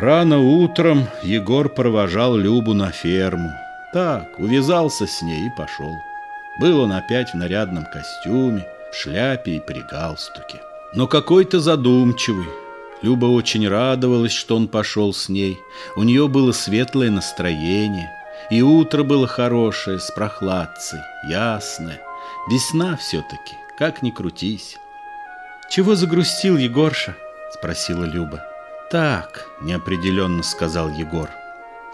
Рано утром Егор провожал Любу на ферму. Так, увязался с ней и пошел. Был он опять в нарядном костюме, в шляпе и при галстуке. Но какой-то задумчивый. Люба очень радовалась, что он пошел с ней. У нее было светлое настроение. И утро было хорошее, с прохладцей, ясное. Весна все-таки, как ни крутись. «Чего загрустил Егорша?» — спросила Люба. «Так», — неопределенно сказал Егор.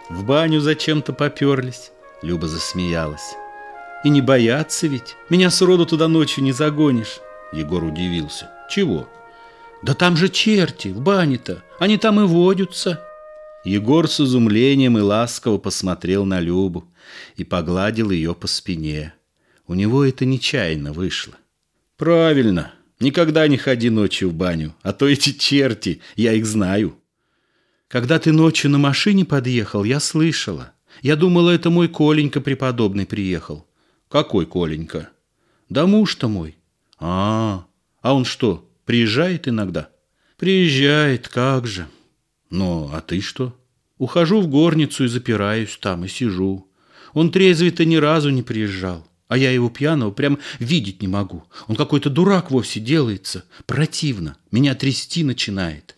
«В баню зачем-то поперлись», — Люба засмеялась. «И не бояться ведь? Меня сроду туда ночью не загонишь». Егор удивился. «Чего?» «Да там же черти, в бане-то, они там и водятся». Егор с изумлением и ласково посмотрел на Любу и погладил ее по спине. У него это нечаянно вышло. «Правильно, Никогда не ходи ночью в баню, а то эти черти, я их знаю. Когда ты ночью на машине подъехал, я слышала. Я думала, это мой Коленька преподобный приехал. Какой Коленька? Да муж-то мой. А, а он что, приезжает иногда? Приезжает, как же. Ну, а ты что? Ухожу в горницу и запираюсь там, и сижу. Он трезвый-то ни разу не приезжал. А я его пьяного прям видеть не могу. Он какой-то дурак вовсе делается. Противно. Меня трясти начинает.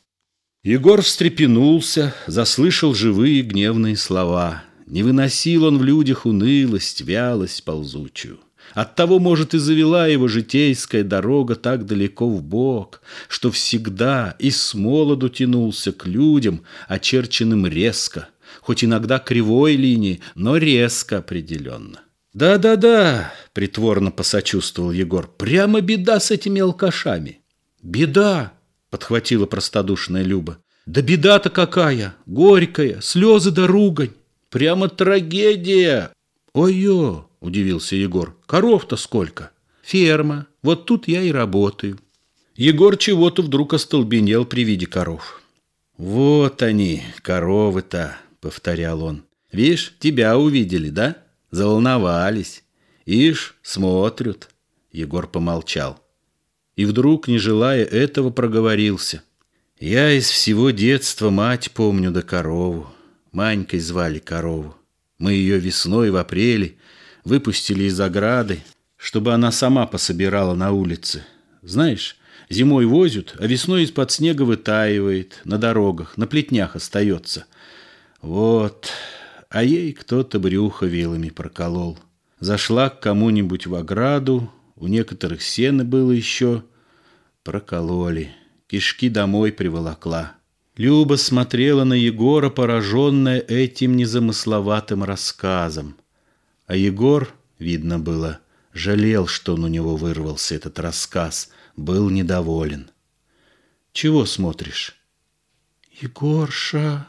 Егор встрепенулся, заслышал живые гневные слова. Не выносил он в людях унылость, вялость ползучую. Оттого, может, и завела его житейская дорога так далеко в бок, что всегда и с молоду тянулся к людям, очерченным резко, хоть иногда кривой линии, но резко определенно. «Да-да-да», — притворно посочувствовал Егор, — «прямо беда с этими алкашами». «Беда», — подхватила простодушная Люба. «Да беда-то какая! Горькая, слезы да ругань! Прямо трагедия!» «Ой-ё!» — удивился Егор. «Коров-то сколько?» «Ферма. Вот тут я и работаю». Егор чего-то вдруг остолбенел при виде коров. «Вот они, коровы-то», — повторял он. «Видишь, тебя увидели, да?» Заволновались. Ишь, смотрят. Егор помолчал. И вдруг, не желая этого, проговорился. Я из всего детства мать помню да корову. Манькой звали корову. Мы ее весной в апреле выпустили из ограды, чтобы она сама пособирала на улице. Знаешь, зимой возят, а весной из-под снега вытаивает, на дорогах, на плетнях остается. Вот, а ей кто-то брюхо вилами проколол. Зашла к кому-нибудь в ограду, у некоторых сено было еще, прокололи, кишки домой приволокла. Люба смотрела на Егора, пораженная этим незамысловатым рассказом. А Егор, видно было, жалел, что он у него вырвался этот рассказ, был недоволен. «Чего смотришь?» «Егорша!»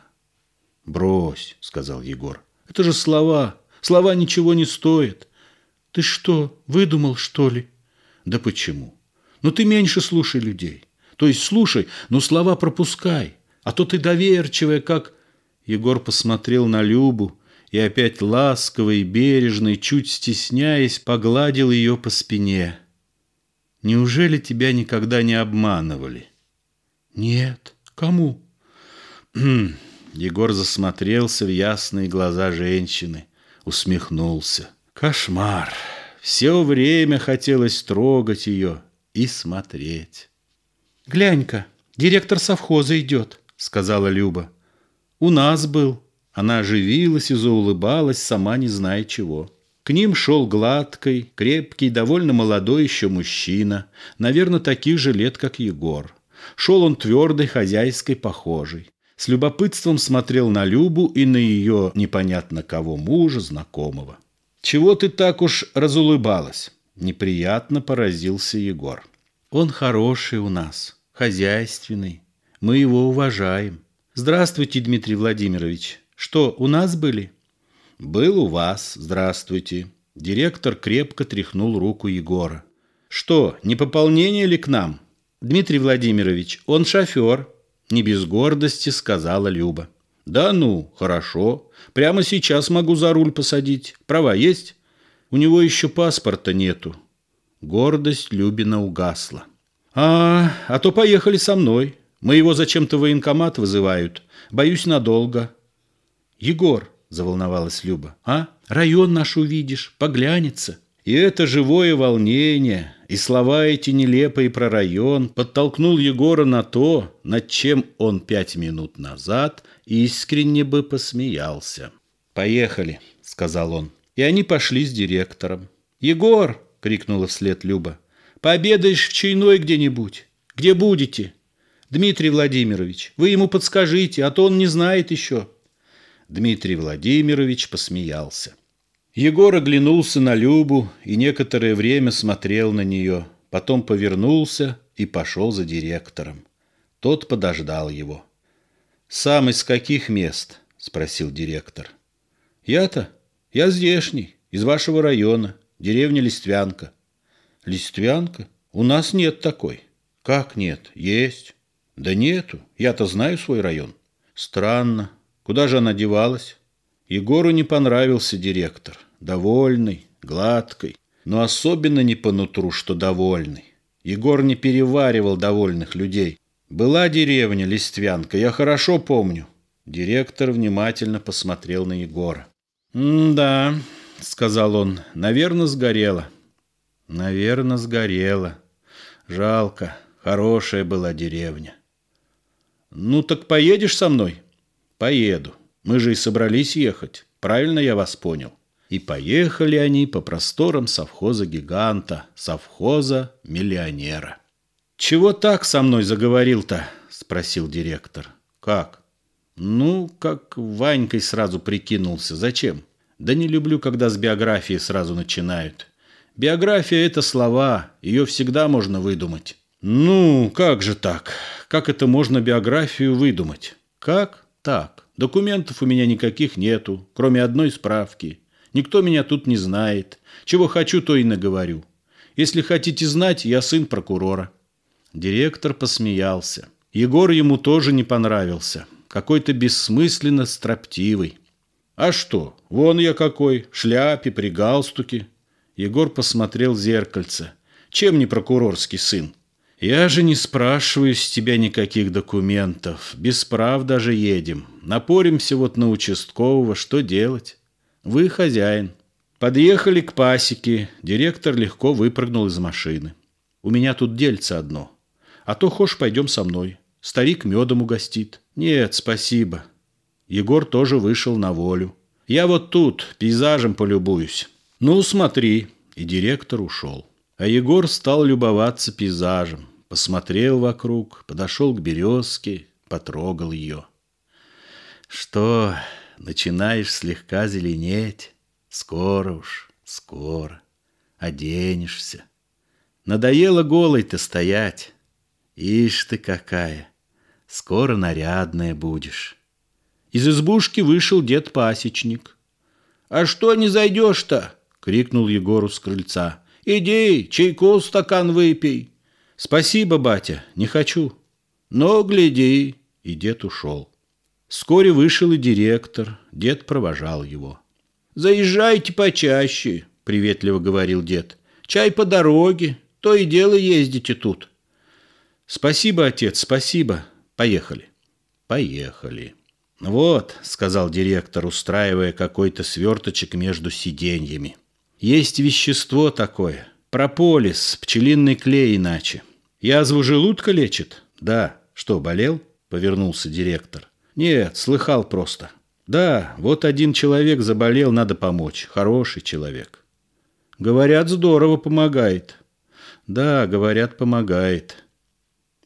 «Брось», — сказал Егор. «Это же слова. Слова ничего не стоят». «Ты что, выдумал, что ли?» «Да почему? Ну ты меньше слушай людей. То есть слушай, но слова пропускай. А то ты доверчивая, как...» Егор посмотрел на Любу и опять ласково и бережно, и чуть стесняясь, погладил ее по спине. «Неужели тебя никогда не обманывали?» «Нет. Кому?» Егор засмотрелся в ясные глаза женщины, усмехнулся. Кошмар! Все время хотелось трогать ее и смотреть. «Глянь-ка, директор совхоза идет», — сказала Люба. «У нас был». Она оживилась и заулыбалась, сама не зная чего. К ним шел гладкий, крепкий, довольно молодой еще мужчина, наверное, таких же лет, как Егор. Шел он твердой, хозяйской, похожей с любопытством смотрел на Любу и на ее непонятно кого мужа, знакомого. «Чего ты так уж разулыбалась?» Неприятно поразился Егор. «Он хороший у нас, хозяйственный. Мы его уважаем. Здравствуйте, Дмитрий Владимирович. Что, у нас были?» «Был у вас. Здравствуйте». Директор крепко тряхнул руку Егора. «Что, не пополнение ли к нам?» «Дмитрий Владимирович, он шофер», не без гордости сказала Люба. Да ну, хорошо. Прямо сейчас могу за руль посадить. Права есть? У него еще паспорта нету. Гордость Любина угасла. А, а то поехали со мной. Мы его зачем-то военкомат вызывают. Боюсь, надолго». «Егор», — заволновалась Люба, — «а? Район наш увидишь, поглянется». И это живое волнение, и слова эти нелепые про район подтолкнул Егора на то, над чем он пять минут назад искренне бы посмеялся. «Поехали», — сказал он. И они пошли с директором. «Егор!» — крикнула вслед Люба. «Пообедаешь в чайной где-нибудь? Где будете?» «Дмитрий Владимирович, вы ему подскажите, а то он не знает еще». Дмитрий Владимирович посмеялся. Егор оглянулся на Любу и некоторое время смотрел на нее, потом повернулся и пошел за директором. Тот подождал его. «Сам из каких мест?» – спросил директор. «Я-то? Я здешний, из вашего района, деревня Листвянка». «Листвянка? У нас нет такой». «Как нет? Есть». «Да нету. Я-то знаю свой район». «Странно. Куда же она девалась?» Егору не понравился директор. Довольный, гладкий, но особенно не по нутру, что довольный. Егор не переваривал довольных людей. Была деревня Листвянка, я хорошо помню. Директор внимательно посмотрел на Егора. «Да», — сказал он, — «наверное, сгорела». «Наверное, сгорела. Жалко, хорошая была деревня». «Ну так поедешь со мной?» «Поеду. Мы же и собрались ехать. Правильно я вас понял?» И поехали они по просторам совхоза-гиганта, совхоза-миллионера. «Чего так со мной заговорил-то?» – спросил директор. «Как?» «Ну, как Ванькой сразу прикинулся. Зачем?» «Да не люблю, когда с биографии сразу начинают. Биография – это слова, ее всегда можно выдумать». «Ну, как же так? Как это можно биографию выдумать?» «Как? Так. Документов у меня никаких нету, кроме одной справки. Никто меня тут не знает. Чего хочу, то и наговорю. Если хотите знать, я сын прокурора». Директор посмеялся. Егор ему тоже не понравился. Какой-то бессмысленно строптивый. «А что? Вон я какой, шляпе, при галстуке». Егор посмотрел в зеркальце. «Чем не прокурорский сын?» «Я же не спрашиваю с тебя никаких документов. Без прав даже едем. Напоримся вот на участкового. Что делать? Вы хозяин». Подъехали к пасеке. Директор легко выпрыгнул из машины. «У меня тут дельце одно. А то хошь пойдем со мной. Старик медом угостит». «Нет, спасибо». Егор тоже вышел на волю. «Я вот тут, пейзажем полюбуюсь». «Ну, смотри». И директор ушел. А Егор стал любоваться пейзажем. Посмотрел вокруг, подошел к березке, потрогал ее. Что, начинаешь слегка зеленеть? Скоро уж, скоро. Оденешься. Надоело голой-то стоять. Ишь ты какая! Скоро нарядная будешь. Из избушки вышел дед-пасечник. «А что не зайдешь-то?» — крикнул Егору с крыльца. Иди, чайку стакан выпей. Спасибо, батя, не хочу. Но гляди. И дед ушел. Вскоре вышел и директор. Дед провожал его. Заезжайте почаще, приветливо говорил дед. Чай по дороге, то и дело ездите тут. Спасибо, отец, спасибо. Поехали. Поехали. Вот, сказал директор, устраивая какой-то сверточек между сиденьями. Есть вещество такое. Прополис, пчелиный клей иначе. Язву желудка лечит? Да. Что, болел? Повернулся директор. Нет, слыхал просто. Да, вот один человек заболел, надо помочь. Хороший человек. Говорят, здорово помогает. Да, говорят, помогает.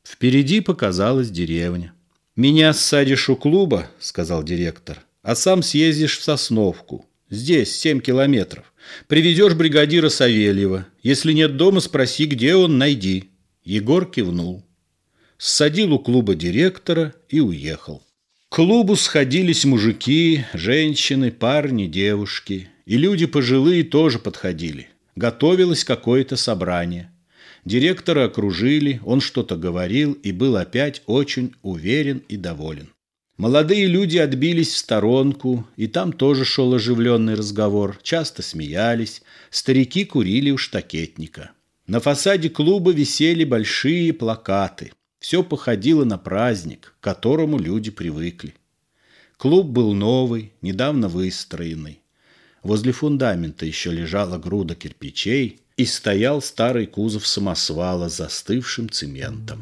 Впереди показалась деревня. «Меня ссадишь у клуба», — сказал директор, «а сам съездишь в Сосновку. Здесь семь километров. Приведешь бригадира Савельева. Если нет дома, спроси, где он, найди. Егор кивнул. Ссадил у клуба директора и уехал. К клубу сходились мужики, женщины, парни, девушки. И люди пожилые тоже подходили. Готовилось какое-то собрание. Директора окружили, он что-то говорил и был опять очень уверен и доволен. Молодые люди отбились в сторонку, и там тоже шел оживленный разговор. Часто смеялись, старики курили у штакетника. На фасаде клуба висели большие плакаты. Все походило на праздник, к которому люди привыкли. Клуб был новый, недавно выстроенный. Возле фундамента еще лежала груда кирпичей и стоял старый кузов самосвала с застывшим цементом.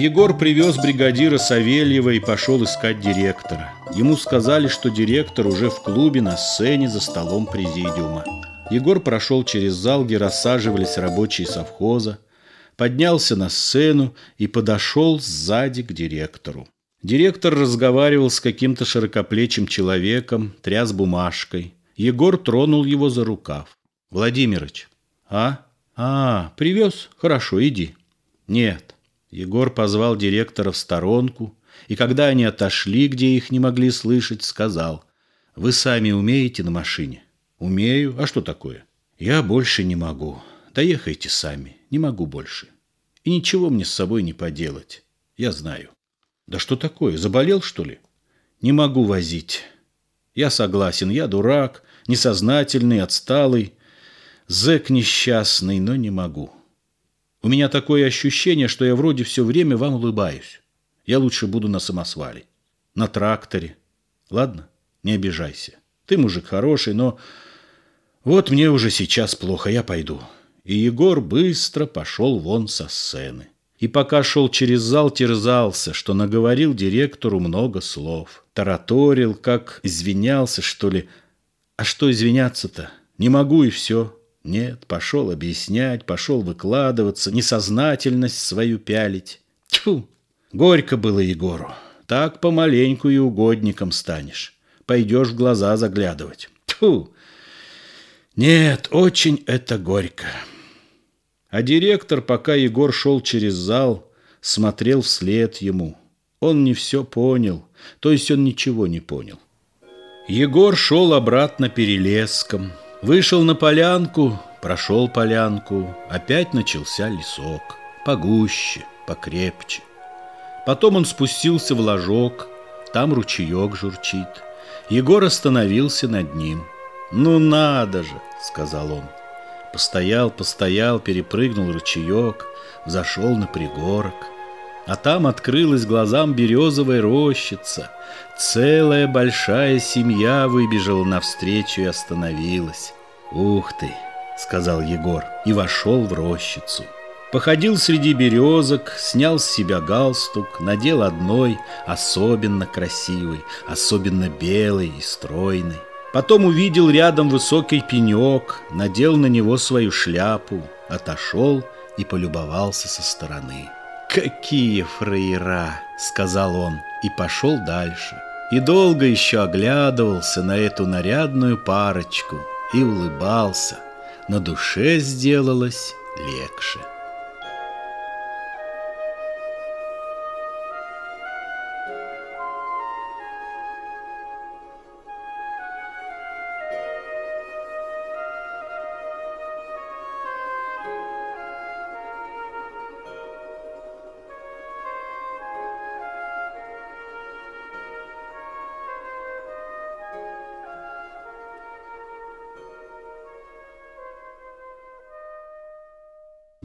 Егор привез бригадира Савельева и пошел искать директора. Ему сказали, что директор уже в клубе на сцене за столом президиума. Егор прошел через зал, где рассаживались рабочие совхоза, поднялся на сцену и подошел сзади к директору. Директор разговаривал с каким-то широкоплечим человеком, тряс бумажкой. Егор тронул его за рукав. «Владимирыч». «А? А, привез? Хорошо, иди». «Нет, Егор позвал директора в сторонку, и когда они отошли, где их не могли слышать, сказал, «Вы сами умеете на машине?» «Умею. А что такое?» «Я больше не могу. Доехайте сами. Не могу больше. И ничего мне с собой не поделать. Я знаю». «Да что такое? Заболел, что ли?» «Не могу возить. Я согласен. Я дурак, несознательный, отсталый, зэк несчастный, но не могу». У меня такое ощущение, что я вроде все время вам улыбаюсь. Я лучше буду на самосвале, на тракторе. Ладно, не обижайся. Ты мужик хороший, но вот мне уже сейчас плохо, я пойду. И Егор быстро пошел вон со сцены. И пока шел через зал, терзался, что наговорил директору много слов. Тараторил, как извинялся, что ли. А что извиняться-то? Не могу и все. Нет, пошел объяснять, пошел выкладываться, несознательность свою пялить. Тьфу! Горько было Егору. Так помаленьку и угодником станешь. Пойдешь в глаза заглядывать. Тьфу! Нет, очень это горько. А директор, пока Егор шел через зал, смотрел вслед ему. Он не все понял, то есть он ничего не понял. Егор шел обратно перелеском, Вышел на полянку, прошел полянку, опять начался лесок. Погуще, покрепче. Потом он спустился в ложок, там ручеек журчит. Егор остановился над ним. «Ну надо же!» — сказал он. Постоял, постоял, перепрыгнул ручеек, взошел на пригорок — а там открылась глазам березовая рощица. Целая большая семья выбежала навстречу и остановилась. «Ух ты!» — сказал Егор и вошел в рощицу. Походил среди березок, снял с себя галстук, надел одной, особенно красивый, особенно белый и стройный. Потом увидел рядом высокий пенек, надел на него свою шляпу, отошел и полюбовался со стороны. «Какие фраера!» — сказал он и пошел дальше. И долго еще оглядывался на эту нарядную парочку и улыбался. На душе сделалось легче.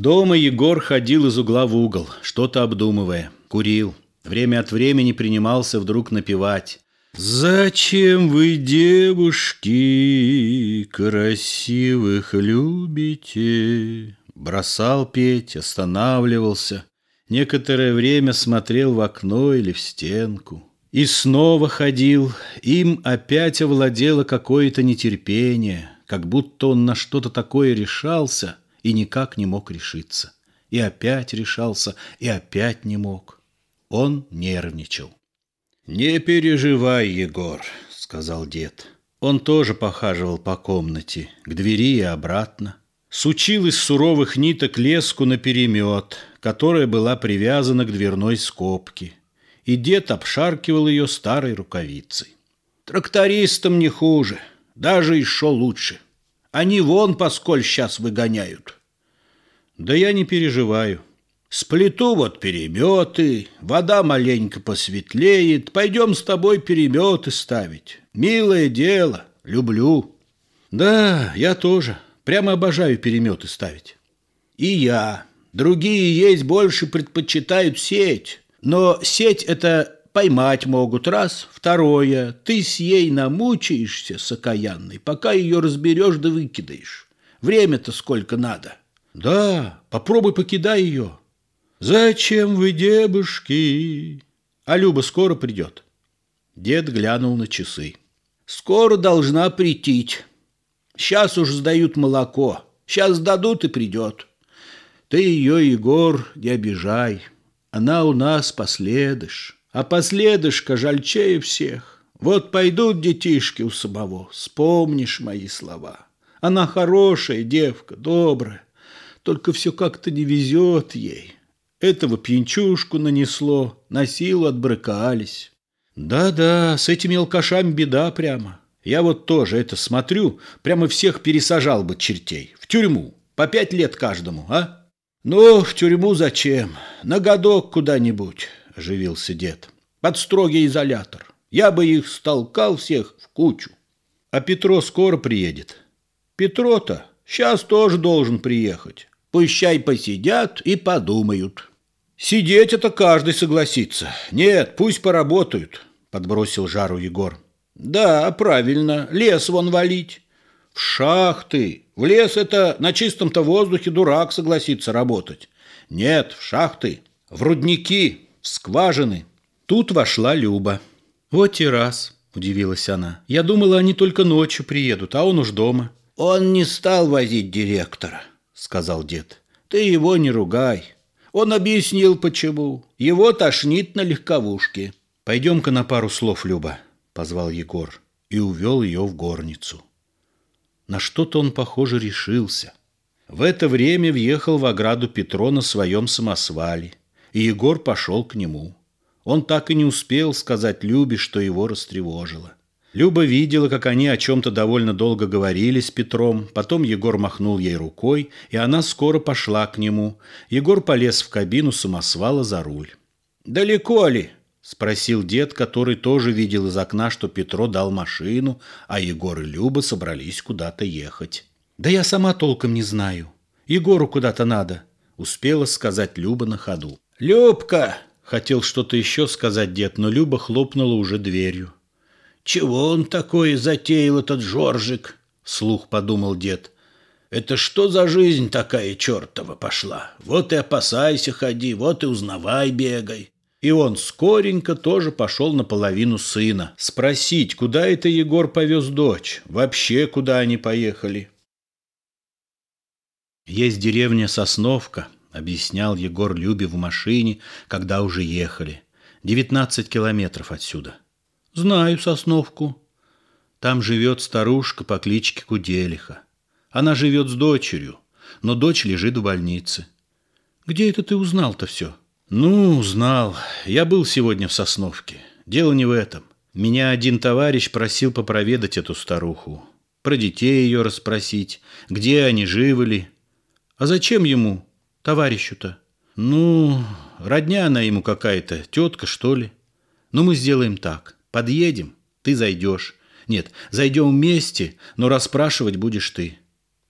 Дома Егор ходил из угла в угол, что-то обдумывая, курил. Время от времени принимался вдруг напевать. «Зачем вы, девушки, красивых любите?» Бросал петь, останавливался. Некоторое время смотрел в окно или в стенку. И снова ходил. Им опять овладело какое-то нетерпение, как будто он на что-то такое решался — и никак не мог решиться. И опять решался, и опять не мог. Он нервничал. «Не переживай, Егор», — сказал дед. Он тоже похаживал по комнате, к двери и обратно. сучил из суровых ниток леску на перемет, которая была привязана к дверной скобке, и дед обшаркивал ее старой рукавицей. Трактористам не хуже, даже еще лучше. Они вон посколь сейчас выгоняют. Да я не переживаю. Сплету вот переметы, вода маленько посветлеет, пойдем с тобой переметы ставить. Милое дело, люблю. Да, я тоже. Прямо обожаю переметы ставить. И я. Другие есть больше предпочитают сеть. Но сеть это поймать могут, раз. Второе, ты с ей намучаешься с окаянной, пока ее разберешь да выкидаешь. Время-то сколько надо. Да, попробуй покидай ее. Зачем вы, дебушки? А Люба скоро придет. Дед глянул на часы. Скоро должна прийти. Сейчас уж сдают молоко. Сейчас дадут и придет. Ты ее, Егор, не обижай. Она у нас последыш. А последышка жальчее всех. Вот пойдут детишки у самого, вспомнишь мои слова. Она хорошая девка, добрая, только все как-то не везет ей. Этого пьянчушку нанесло, на силу отбрыкались. Да-да, с этими алкашами беда прямо. Я вот тоже это смотрю, прямо всех пересажал бы чертей. В тюрьму, по пять лет каждому, а? Ну, в тюрьму зачем? На годок куда-нибудь оживился дед. Под строгий изолятор. Я бы их столкал всех в кучу. А Петро скоро приедет. Петро-то сейчас тоже должен приехать. Пущай посидят и подумают. Сидеть это каждый согласится. Нет, пусть поработают, подбросил жару Егор. Да, правильно, лес вон валить. В шахты. В лес это на чистом-то воздухе дурак согласится работать. Нет, в шахты, в рудники, скважины. Тут вошла Люба. Вот и раз, удивилась она. Я думала, они только ночью приедут, а он уж дома. Он не стал возить директора, сказал дед. Ты его не ругай. Он объяснил, почему. Его тошнит на легковушке. Пойдем-ка на пару слов, Люба, позвал Егор и увел ее в горницу. На что-то он, похоже, решился. В это время въехал в ограду Петро на своем самосвале – и Егор пошел к нему. Он так и не успел сказать Любе, что его растревожило. Люба видела, как они о чем-то довольно долго говорили с Петром, потом Егор махнул ей рукой, и она скоро пошла к нему. Егор полез в кабину самосвала за руль. «Далеко ли?» – спросил дед, который тоже видел из окна, что Петро дал машину, а Егор и Люба собрались куда-то ехать. «Да я сама толком не знаю. Егору куда-то надо», – успела сказать Люба на ходу. «Любка!» — хотел что-то еще сказать дед, но Люба хлопнула уже дверью. «Чего он такое затеял, этот Жоржик?» — слух подумал дед. «Это что за жизнь такая чертова пошла? Вот и опасайся ходи, вот и узнавай бегай». И он скоренько тоже пошел наполовину сына. Спросить, куда это Егор повез дочь? Вообще, куда они поехали? Есть деревня Сосновка, объяснял Егор Любе в машине, когда уже ехали. Девятнадцать километров отсюда. Знаю Сосновку. Там живет старушка по кличке Куделиха. Она живет с дочерью, но дочь лежит в больнице. Где это ты узнал-то все? Ну, узнал. Я был сегодня в Сосновке. Дело не в этом. Меня один товарищ просил попроведать эту старуху. Про детей ее расспросить, где они, живы ли. А зачем ему? Товарищу-то. Ну, родня она ему какая-то, тетка, что ли. Ну, мы сделаем так. Подъедем, ты зайдешь. Нет, зайдем вместе, но расспрашивать будешь ты.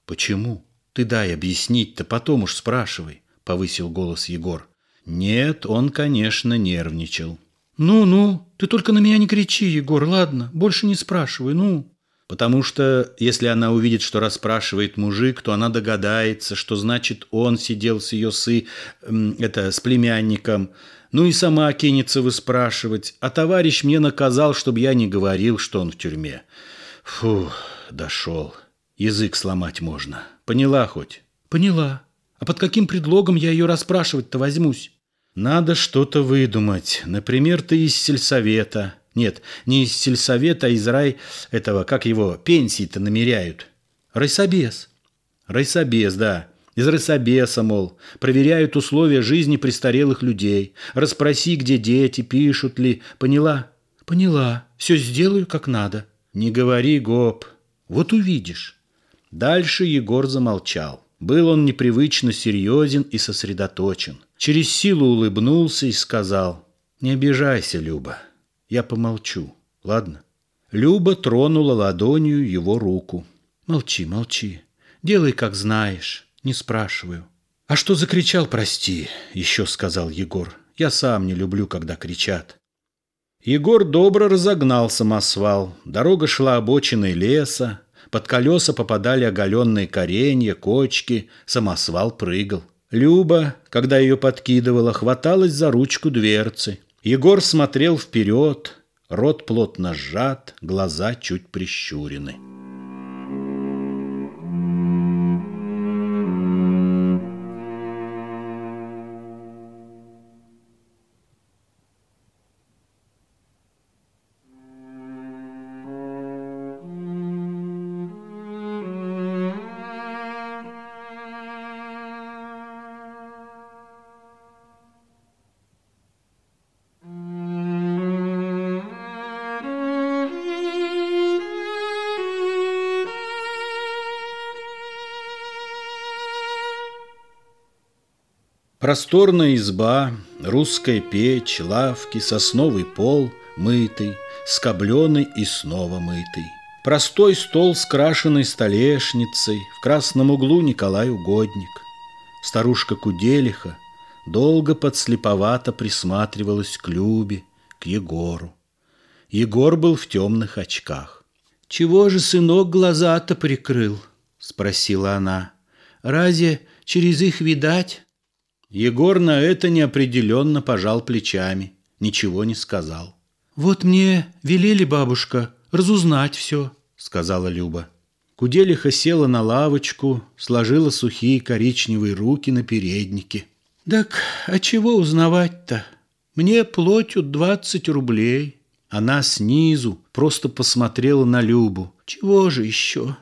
Почему? Ты дай объяснить-то, потом уж спрашивай, повысил голос Егор. Нет, он, конечно, нервничал. Ну-ну, ты только на меня не кричи, Егор, ладно, больше не спрашивай, ну. Потому что, если она увидит, что расспрашивает мужик, то она догадается, что значит он сидел с ее сы, это, с племянником. Ну и сама кинется выспрашивать. А товарищ мне наказал, чтобы я не говорил, что он в тюрьме. Фу, дошел. Язык сломать можно. Поняла хоть? Поняла. А под каким предлогом я ее расспрашивать-то возьмусь? Надо что-то выдумать. Например, ты из сельсовета. Нет, не из сельсовета, а из рай этого, как его, пенсии-то намеряют. Райсобес. Райсобес, да. Из райсобеса, мол, проверяют условия жизни престарелых людей. Расспроси, где дети, пишут ли. Поняла? Поняла. Все сделаю, как надо. Не говори, гоп. Вот увидишь. Дальше Егор замолчал. Был он непривычно серьезен и сосредоточен. Через силу улыбнулся и сказал, «Не обижайся, Люба, я помолчу, ладно?» Люба тронула ладонью его руку. «Молчи, молчи. Делай, как знаешь. Не спрашиваю». «А что закричал, прости?» — еще сказал Егор. «Я сам не люблю, когда кричат». Егор добро разогнал самосвал. Дорога шла обочиной леса. Под колеса попадали оголенные коренья, кочки. Самосвал прыгал. Люба, когда ее подкидывала, хваталась за ручку дверцы. Егор смотрел вперед, рот плотно сжат, глаза чуть прищурены. Просторная изба, русская печь, лавки, сосновый пол, мытый, скобленый и снова мытый. Простой стол с крашенной столешницей, в красном углу Николай Угодник. Старушка Куделиха долго подслеповато присматривалась к Любе, к Егору. Егор был в темных очках. «Чего же сынок глаза-то прикрыл?» — спросила она. «Разве через их видать?» Егор на это неопределенно пожал плечами, ничего не сказал. «Вот мне велели, бабушка, разузнать все», — сказала Люба. Куделиха села на лавочку, сложила сухие коричневые руки на переднике. «Так, а чего узнавать-то? Мне платят двадцать рублей». Она снизу просто посмотрела на Любу. «Чего же еще?»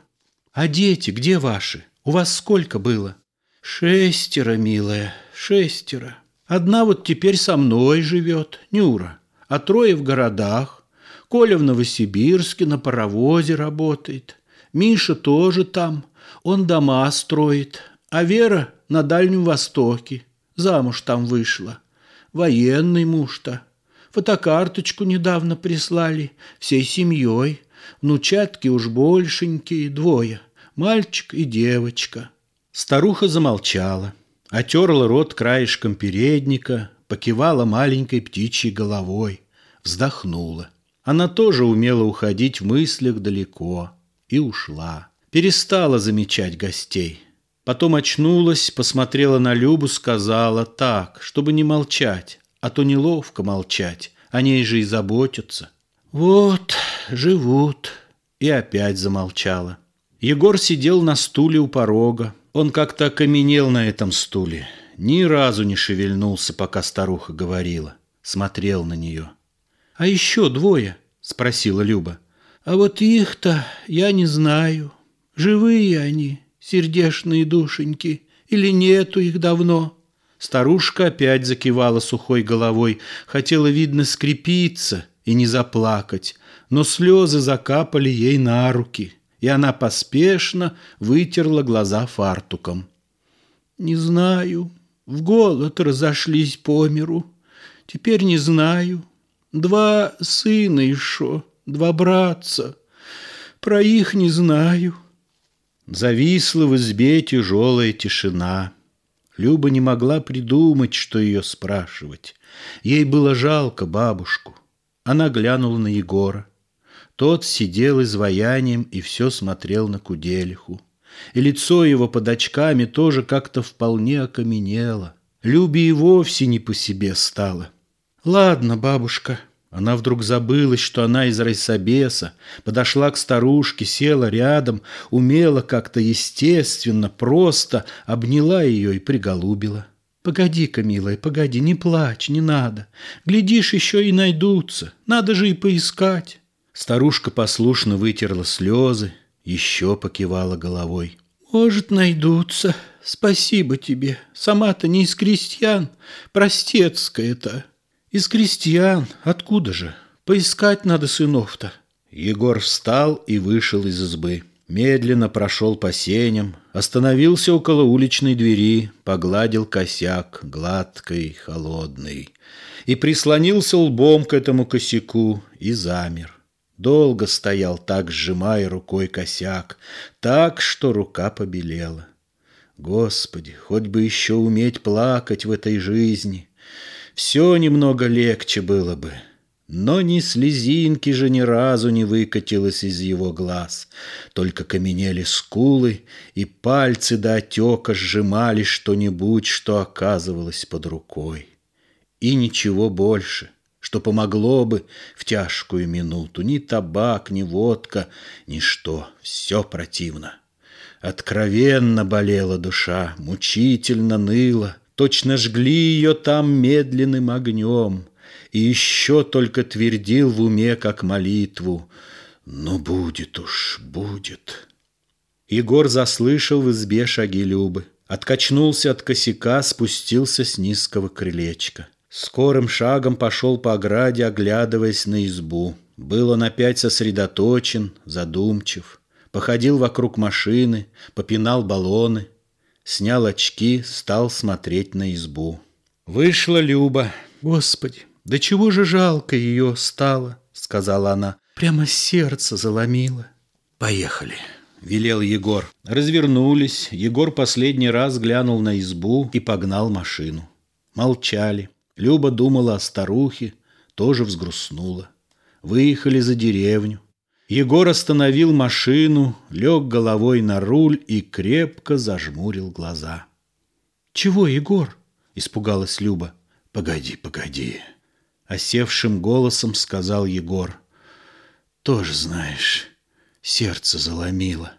«А дети где ваши? У вас сколько было?» «Шестеро, милая, шестеро. Одна вот теперь со мной живет, Нюра, а трое в городах. Коля в Новосибирске на паровозе работает. Миша тоже там, он дома строит. А Вера на Дальнем Востоке, замуж там вышла. Военный муж-то. Фотокарточку недавно прислали, всей семьей. Внучатки уж большенькие, двое, мальчик и девочка. Старуха замолчала, отерла рот краешком передника, покивала маленькой птичьей головой, вздохнула. Она тоже умела уходить в мыслях далеко и ушла. Перестала замечать гостей. Потом очнулась, посмотрела на Любу, сказала так, чтобы не молчать, а то неловко молчать, о ней же и заботятся. «Вот, живут», и опять замолчала. Егор сидел на стуле у порога, он как-то окаменел на этом стуле. Ни разу не шевельнулся, пока старуха говорила. Смотрел на нее. «А еще двое?» — спросила Люба. «А вот их-то я не знаю. Живые они, сердешные душеньки, или нету их давно?» Старушка опять закивала сухой головой, хотела, видно, скрепиться и не заплакать, но слезы закапали ей на руки и она поспешно вытерла глаза фартуком. «Не знаю. В голод разошлись по миру. Теперь не знаю. Два сына еще, два братца. Про их не знаю». Зависла в избе тяжелая тишина. Люба не могла придумать, что ее спрашивать. Ей было жалко бабушку. Она глянула на Егора. Тот сидел изваянием и все смотрел на куделиху. И лицо его под очками тоже как-то вполне окаменело. Любе и вовсе не по себе стало. «Ладно, бабушка». Она вдруг забылась, что она из райсобеса, подошла к старушке, села рядом, умела как-то естественно, просто обняла ее и приголубила. «Погоди-ка, милая, погоди, не плачь, не надо. Глядишь, еще и найдутся. Надо же и поискать». Старушка послушно вытерла слезы, еще покивала головой. Может, найдутся. Спасибо тебе. Сама-то не из крестьян. Простецкая-то. Из крестьян. Откуда же? Поискать надо сынов-то. Егор встал и вышел из избы. Медленно прошел по сеням, остановился около уличной двери, погладил косяк, гладкий, холодный, и прислонился лбом к этому косяку и замер. Долго стоял так, сжимая рукой косяк, так, что рука побелела. Господи, хоть бы еще уметь плакать в этой жизни. Все немного легче было бы. Но ни слезинки же ни разу не выкатилось из его глаз. Только каменели скулы, и пальцы до отека сжимали что-нибудь, что оказывалось под рукой. И ничего больше, что помогло бы в тяжкую минуту. Ни табак, ни водка, ничто. Все противно. Откровенно болела душа, мучительно ныла. Точно жгли ее там медленным огнем — и еще только твердил в уме, как молитву, «Ну, будет уж, будет». Егор заслышал в избе шаги Любы, откачнулся от косяка, спустился с низкого крылечка. Скорым шагом пошел по ограде, оглядываясь на избу. Был он опять сосредоточен, задумчив. Походил вокруг машины, попинал баллоны, снял очки, стал смотреть на избу. Вышла Люба. Господи, «Да чего же жалко ее стало?» — сказала она. «Прямо сердце заломило». «Поехали», — велел Егор. Развернулись. Егор последний раз глянул на избу и погнал машину. Молчали. Люба думала о старухе, тоже взгрустнула. Выехали за деревню. Егор остановил машину, лег головой на руль и крепко зажмурил глаза. «Чего, Егор?» — испугалась Люба. «Погоди, погоди», Осевшим голосом сказал Егор. Тоже знаешь, сердце заломило.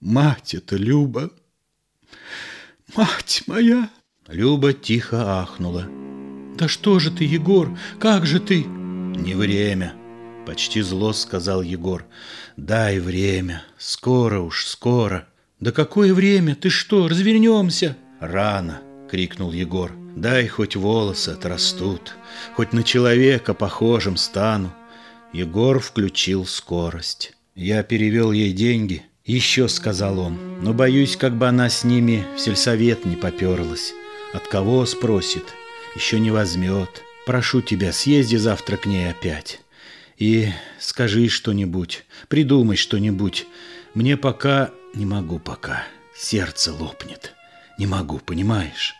Мать это Люба. Мать моя. Люба тихо ахнула. Да что же ты, Егор, как же ты? Не время. Почти зло сказал Егор. Дай время, скоро уж, скоро. Да какое время? Ты что, развернемся? Рано, крикнул Егор. Дай хоть волосы отрастут, хоть на человека похожим стану. Егор включил скорость. Я перевел ей деньги. Еще, сказал он, но боюсь, как бы она с ними в сельсовет не поперлась. От кого спросит, еще не возьмет. Прошу тебя, съезди завтра к ней опять. И скажи что-нибудь, придумай что-нибудь. Мне пока... Не могу пока. Сердце лопнет. Не могу, понимаешь?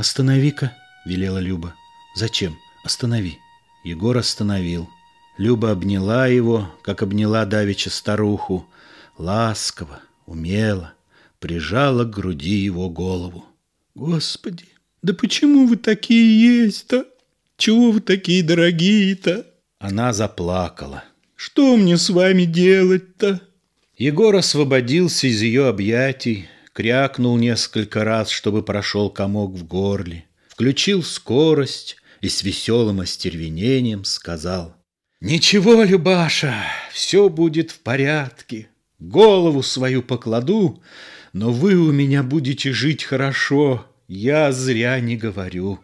«Останови-ка», — велела Люба. «Зачем? Останови». Егор остановил. Люба обняла его, как обняла давеча старуху, ласково, умело, прижала к груди его голову. «Господи, да почему вы такие есть-то? Чего вы такие дорогие-то?» Она заплакала. «Что мне с вами делать-то?» Егор освободился из ее объятий, крякнул несколько раз, чтобы прошел комок в горле, включил скорость и с веселым остервенением сказал «Ничего, Любаша, все будет в порядке, голову свою покладу, но вы у меня будете жить хорошо, я зря не говорю».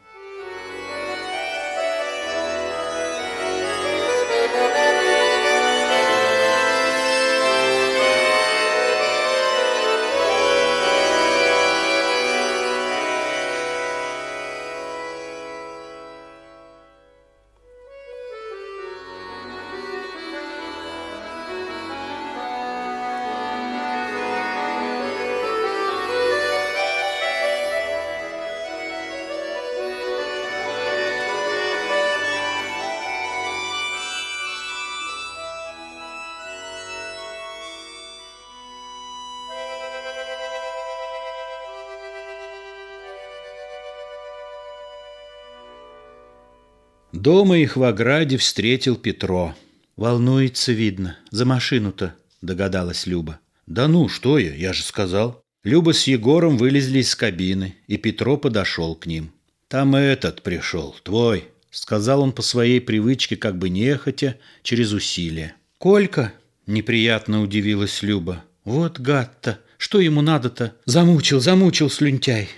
Дома их в ограде встретил Петро. «Волнуется, видно. За машину-то», — догадалась Люба. «Да ну, что я, я же сказал». Люба с Егором вылезли из кабины, и Петро подошел к ним. «Там этот пришел, твой», — сказал он по своей привычке, как бы нехотя, через усилие. «Колька?» — неприятно удивилась Люба. «Вот гад-то! Что ему надо-то? Замучил, замучил слюнтяй.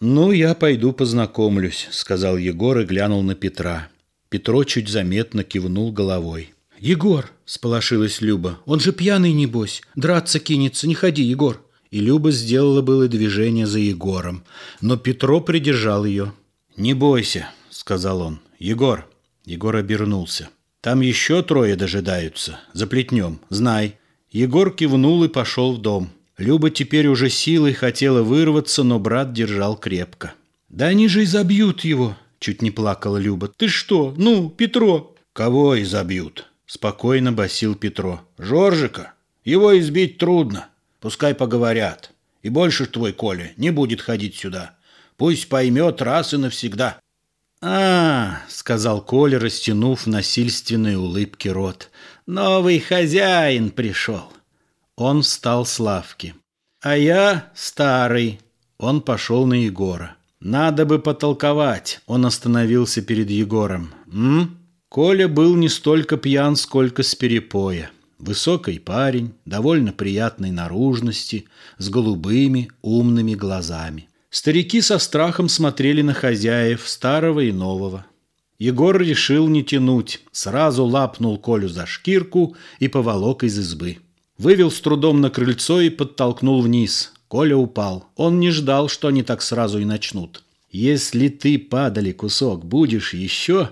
«Ну, я пойду познакомлюсь», — сказал Егор и глянул на Петра. Петро чуть заметно кивнул головой. «Егор!» — сполошилась Люба. «Он же пьяный, небось. Драться кинется. Не ходи, Егор!» И Люба сделала было движение за Егором, но Петро придержал ее. «Не бойся», — сказал он. «Егор!» Егор обернулся. «Там еще трое дожидаются. За плетнем. Знай». Егор кивнул и пошел в дом. Люба теперь уже силой хотела вырваться, но брат держал крепко. «Да они же изобьют его!» — чуть не плакала Люба. «Ты что? Ну, Петро!» «Кого изобьют?» — спокойно басил Петро. «Жоржика? Его избить трудно. Пускай поговорят. И больше твой Коля не будет ходить сюда. Пусть поймет раз и навсегда». «А, — сказал Коля, растянув насильственные улыбки рот, — новый хозяин пришел». Он встал с лавки. «А я старый». Он пошел на Егора. «Надо бы потолковать». Он остановился перед Егором. «М?» Коля был не столько пьян, сколько с перепоя. Высокий парень, довольно приятной наружности, с голубыми, умными глазами. Старики со страхом смотрели на хозяев, старого и нового. Егор решил не тянуть, сразу лапнул Колю за шкирку и поволок из избы. Вывел с трудом на крыльцо и подтолкнул вниз. Коля упал. Он не ждал, что они так сразу и начнут. «Если ты, падали кусок, будешь еще,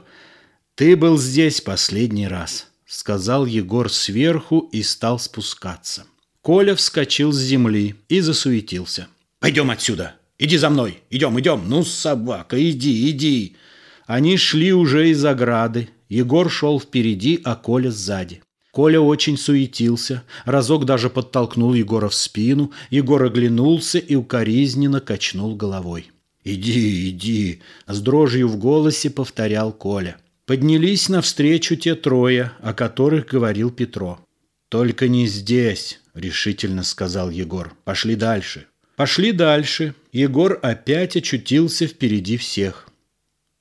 ты был здесь последний раз», — сказал Егор сверху и стал спускаться. Коля вскочил с земли и засуетился. «Пойдем отсюда! Иди за мной! Идем, идем! Ну, собака, иди, иди!» Они шли уже из ограды. Егор шел впереди, а Коля сзади. Коля очень суетился, разок даже подтолкнул Егора в спину, Егор оглянулся и укоризненно качнул головой. «Иди, иди!» — с дрожью в голосе повторял Коля. Поднялись навстречу те трое, о которых говорил Петро. «Только не здесь», — решительно сказал Егор. «Пошли дальше». Пошли дальше. Егор опять очутился впереди всех.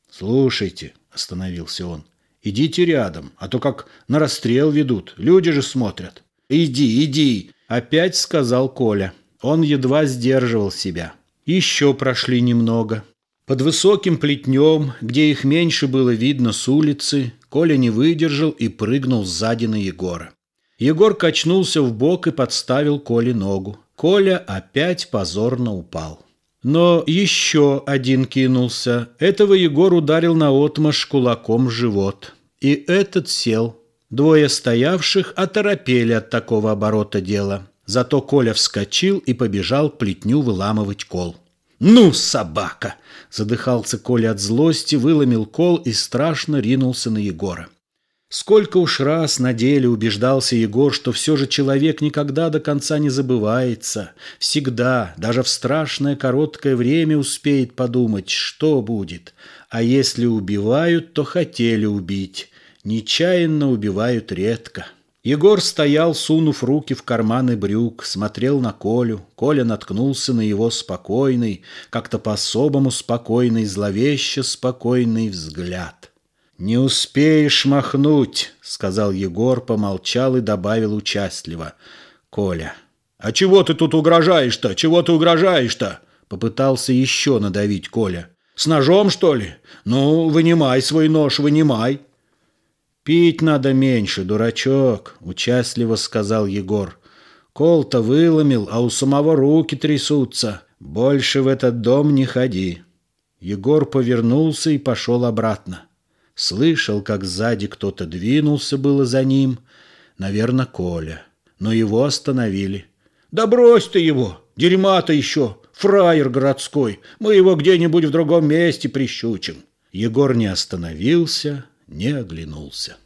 «Слушайте», — остановился он, Идите рядом, а то как на расстрел ведут. Люди же смотрят. Иди, иди, опять сказал Коля. Он едва сдерживал себя. Еще прошли немного. Под высоким плетнем, где их меньше было видно с улицы, Коля не выдержал и прыгнул сзади на Егора. Егор качнулся в бок и подставил Коле ногу. Коля опять позорно упал. Но еще один кинулся. Этого Егор ударил наотмашь кулаком в живот. И этот сел. Двое стоявших оторопели от такого оборота дела. Зато Коля вскочил и побежал к плетню выламывать кол. «Ну, собака!» – задыхался Коля от злости, выломил кол и страшно ринулся на Егора. Сколько уж раз на деле убеждался Егор, что все же человек никогда до конца не забывается. Всегда, даже в страшное короткое время успеет подумать, что будет. А если убивают, то хотели убить. Нечаянно убивают редко. Егор стоял, сунув руки в карманы брюк, смотрел на Колю. Коля наткнулся на его спокойный, как-то по-особому спокойный, зловеще спокойный взгляд. «Не успеешь махнуть», — сказал Егор, помолчал и добавил участливо. «Коля». «А чего ты тут угрожаешь-то? Чего ты угрожаешь-то?» Попытался еще надавить Коля. «С ножом, что ли? Ну, вынимай свой нож, вынимай». «Пить надо меньше, дурачок», — участливо сказал Егор. «Кол-то выломил, а у самого руки трясутся. Больше в этот дом не ходи». Егор повернулся и пошел обратно. Слышал, как сзади кто-то двинулся было за ним. Наверное, Коля. Но его остановили. «Да брось ты его! Дерьма-то еще! Фраер городской! Мы его где-нибудь в другом месте прищучим!» Егор не остановился, не оглянулся.